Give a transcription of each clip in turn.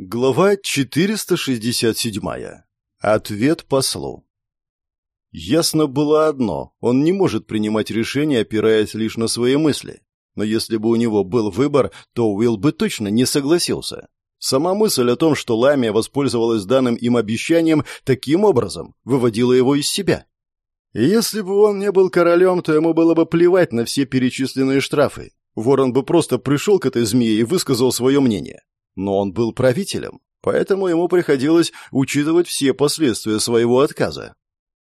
Глава 467. Ответ послу. Ясно было одно, он не может принимать решения, опираясь лишь на свои мысли. Но если бы у него был выбор, то Уилл бы точно не согласился. Сама мысль о том, что Ламия воспользовалась данным им обещанием, таким образом выводила его из себя. И если бы он не был королем, то ему было бы плевать на все перечисленные штрафы. Ворон бы просто пришел к этой змее и высказал свое мнение но он был правителем, поэтому ему приходилось учитывать все последствия своего отказа.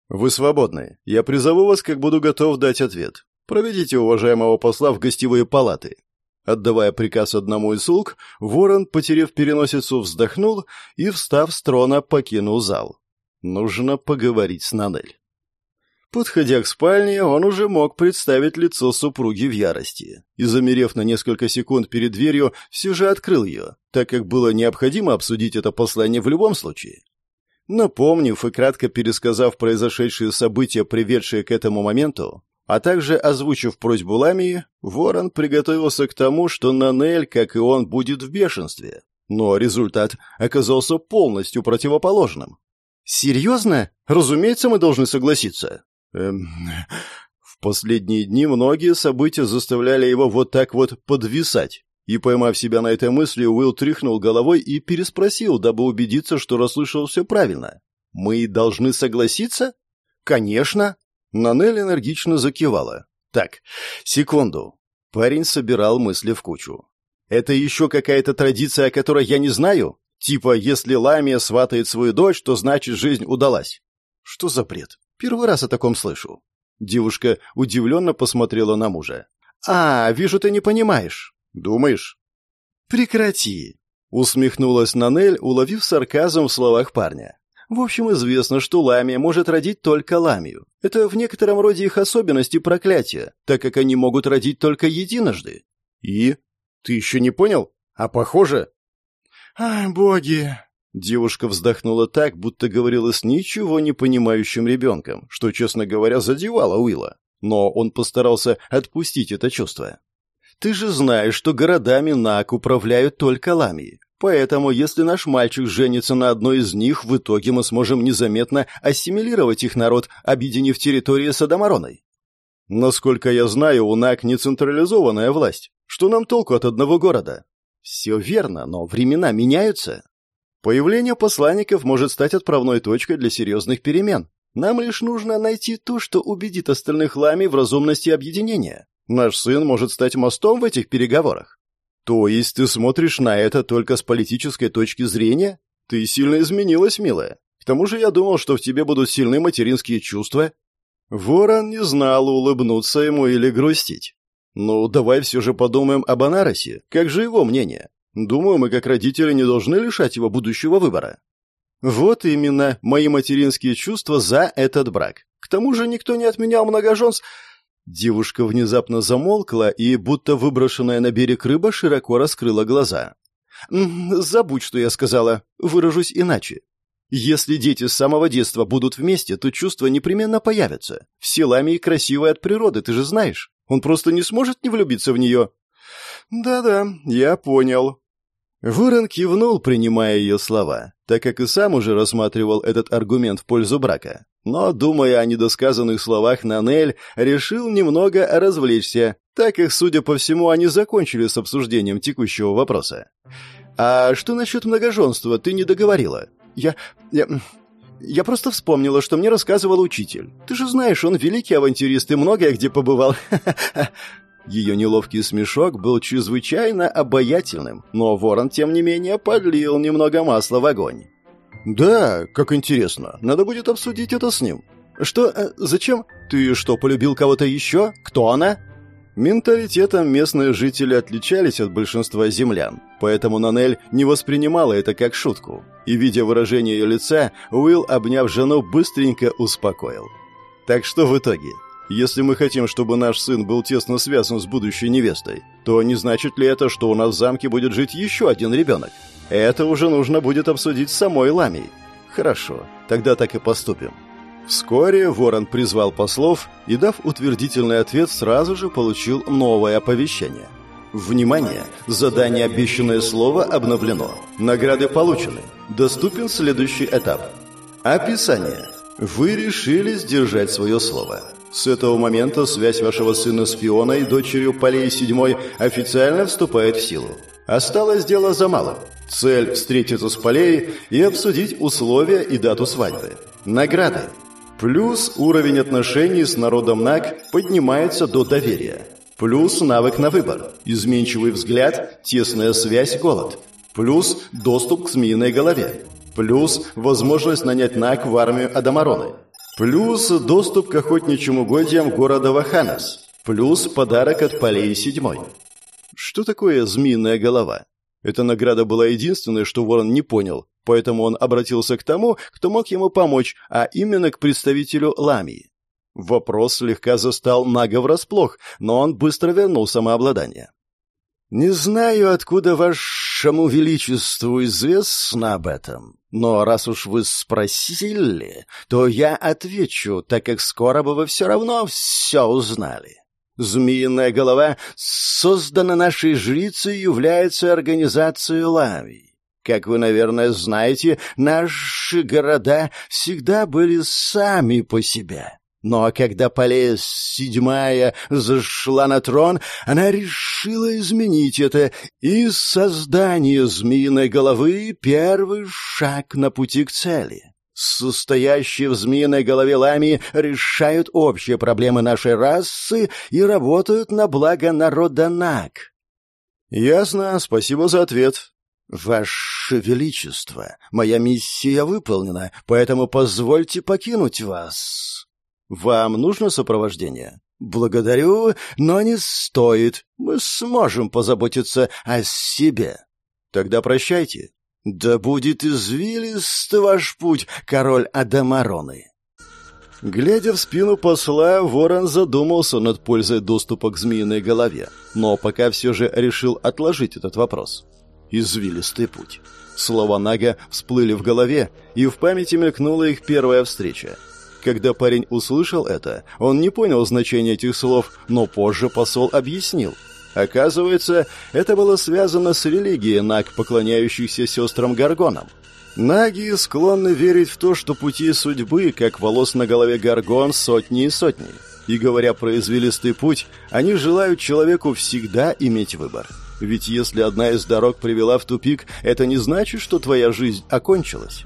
«Вы свободны. Я призову вас, как буду готов дать ответ. Проведите уважаемого посла в гостевые палаты». Отдавая приказ одному из слуг, ворон, потеряв переносицу, вздохнул и, встав с трона, покинул зал. Нужно поговорить с Нанель. Подходя к спальне, он уже мог представить лицо супруги в ярости. И, замерев на несколько секунд перед дверью, все же открыл ее, так как было необходимо обсудить это послание в любом случае. Напомнив и кратко пересказав произошедшие события, приведшие к этому моменту, а также озвучив просьбу Ламии, Ворон приготовился к тому, что Нанель, как и он, будет в бешенстве. Но результат оказался полностью противоположным. «Серьезно? Разумеется, мы должны согласиться. Эм, в последние дни многие события заставляли его вот так вот подвисать. И, поймав себя на этой мысли, Уилл тряхнул головой и переспросил, дабы убедиться, что расслышал все правильно. «Мы должны согласиться?» «Конечно!» Нанель энергично закивала. «Так, секунду». Парень собирал мысли в кучу. «Это еще какая-то традиция, о которой я не знаю? Типа, если Ламия сватает свою дочь, то значит жизнь удалась». «Что за бред? Первый раз о таком слышу». Девушка удивленно посмотрела на мужа. «А, вижу, ты не понимаешь. Думаешь?» «Прекрати!» — усмехнулась Нанель, уловив сарказм в словах парня. «В общем, известно, что ламия может родить только ламию. Это в некотором роде их особенности проклятия, так как они могут родить только единожды». «И? Ты еще не понял? А похоже...» «Ай, боги!» Девушка вздохнула так, будто говорила с ничего не понимающим ребенком, что, честно говоря, задевало Уилла. Но он постарался отпустить это чувство. «Ты же знаешь, что городами Нак управляют только ламии. Поэтому, если наш мальчик женится на одной из них, в итоге мы сможем незаметно ассимилировать их народ, объединив территории с Адамароной. Насколько я знаю, у Нак не централизованная власть. Что нам толку от одного города? Все верно, но времена меняются. Появление посланников может стать отправной точкой для серьезных перемен. Нам лишь нужно найти то, что убедит остальных лами в разумности объединения. Наш сын может стать мостом в этих переговорах. То есть ты смотришь на это только с политической точки зрения? Ты сильно изменилась, милая. К тому же я думал, что в тебе будут сильные материнские чувства. Ворон не знал, улыбнуться ему или грустить. Ну, давай все же подумаем об Анаросе. Как же его мнение? Думаю, мы как родители не должны лишать его будущего выбора. Вот именно мои материнские чувства за этот брак. К тому же никто не отменял многоженств. Девушка внезапно замолкла и, будто выброшенная на берег рыба, широко раскрыла глаза. «Забудь, что я сказала. Выражусь иначе. Если дети с самого детства будут вместе, то чувства непременно появятся. Все ламии красивые от природы, ты же знаешь. Он просто не сможет не влюбиться в нее. «Да-да, я понял». Вырон кивнул, принимая ее слова, так как и сам уже рассматривал этот аргумент в пользу брака. Но, думая о недосказанных словах Нанель, решил немного развлечься, так как, судя по всему, они закончили с обсуждением текущего вопроса. «А что насчет многоженства, ты не договорила?» «Я... я...» «Я просто вспомнила, что мне рассказывал учитель. Ты же знаешь, он великий авантюрист и многое где побывал. Ее неловкий смешок был чрезвычайно обаятельным, но ворон, тем не менее, подлил немного масла в огонь. «Да, как интересно. Надо будет обсудить это с ним. Что? Э, зачем? Ты что, полюбил кого-то еще? Кто она?» Менталитетом местные жители отличались от большинства землян, поэтому Нанель не воспринимала это как шутку. И, видя выражение ее лица, Уилл, обняв жену, быстренько успокоил. «Так что в итоге? Если мы хотим, чтобы наш сын был тесно связан с будущей невестой, то не значит ли это, что у нас в замке будет жить еще один ребенок? Это уже нужно будет обсудить с самой Ламией. Хорошо, тогда так и поступим. Вскоре Ворон призвал послов и, дав утвердительный ответ, сразу же получил новое оповещение. Внимание! Задание «Обещанное слово» обновлено. Награды получены. Доступен следующий этап. Описание. Вы решили сдержать свое слово. С этого момента связь вашего сына с Фионой, дочерью Полей седьмой, официально вступает в силу. Осталось дело за малым. Цель – встретиться с Полей и обсудить условия и дату свадьбы. Награды. Плюс уровень отношений с народом Наг поднимается до доверия. Плюс навык на выбор. Изменчивый взгляд, тесная связь, голод. Плюс доступ к змеиной голове. Плюс возможность нанять Наг в армию Адамароны. Плюс доступ к охотничьим угодьям города Ваханас. Плюс подарок от Полей седьмой. Что такое змеиная голова? Эта награда была единственной, что Ворон не понял, поэтому он обратился к тому, кто мог ему помочь, а именно к представителю Ламии. Вопрос слегка застал Нага врасплох, но он быстро вернул самообладание. «Не знаю, откуда вашему величеству известно об этом, но раз уж вы спросили, то я отвечу, так как скоро бы вы все равно все узнали. Змеиная голова создана нашей жрицей и является организацией Лавий. Как вы, наверное, знаете, наши города всегда были сами по себе. Но когда Полес седьмая зашла на трон, она решила изменить это, и создание змеиной головы — первый шаг на пути к цели. Состоящие в змеиной голове ламии решают общие проблемы нашей расы и работают на благо народа Наг. Ясно, спасибо за ответ. Ваше Величество, моя миссия выполнена, поэтому позвольте покинуть вас. Вам нужно сопровождение? Благодарю, но не стоит. Мы сможем позаботиться о себе. Тогда прощайте. Да будет извилист ваш путь, король Адамароны. Глядя в спину посла, ворон задумался над пользой доступа к змеиной голове, но пока все же решил отложить этот вопрос. Извилистый путь. Слова Нага всплыли в голове, и в памяти мелькнула их первая встреча — когда парень услышал это, он не понял значения этих слов, но позже посол объяснил. Оказывается, это было связано с религией наг, поклоняющихся сестрам Гаргонам. Наги склонны верить в то, что пути судьбы, как волос на голове Гаргон, сотни и сотни. И говоря про извилистый путь, они желают человеку всегда иметь выбор. Ведь если одна из дорог привела в тупик, это не значит, что твоя жизнь окончилась.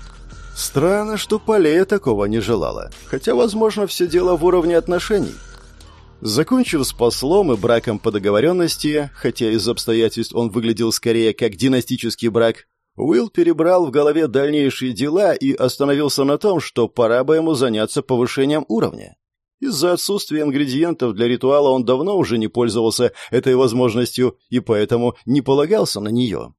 Странно, что Полея такого не желала, хотя, возможно, все дело в уровне отношений. Закончив с послом и браком по договоренности, хотя из обстоятельств он выглядел скорее как династический брак, Уилл перебрал в голове дальнейшие дела и остановился на том, что пора бы ему заняться повышением уровня. Из-за отсутствия ингредиентов для ритуала он давно уже не пользовался этой возможностью и поэтому не полагался на нее.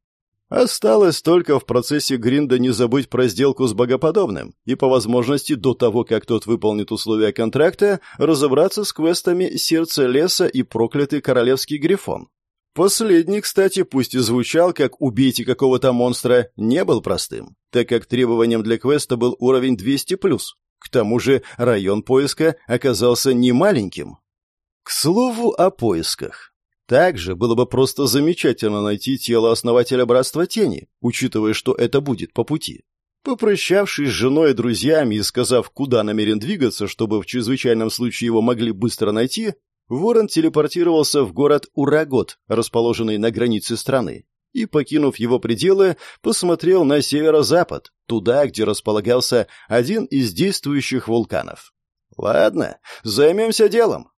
Осталось только в процессе гринда не забыть про сделку с богоподобным и, по возможности, до того, как тот выполнит условия контракта, разобраться с квестами «Сердце леса» и «Проклятый королевский грифон». Последний, кстати, пусть и звучал как «убейте какого-то монстра», не был простым, так как требованием для квеста был уровень 200+. К тому же район поиска оказался не маленьким. К слову о поисках. Также было бы просто замечательно найти тело основателя Братства Тени, учитывая, что это будет по пути. Попрощавшись с женой и друзьями и сказав, куда намерен двигаться, чтобы в чрезвычайном случае его могли быстро найти, Ворон телепортировался в город Урагот, расположенный на границе страны, и, покинув его пределы, посмотрел на северо-запад, туда, где располагался один из действующих вулканов. «Ладно, займемся делом».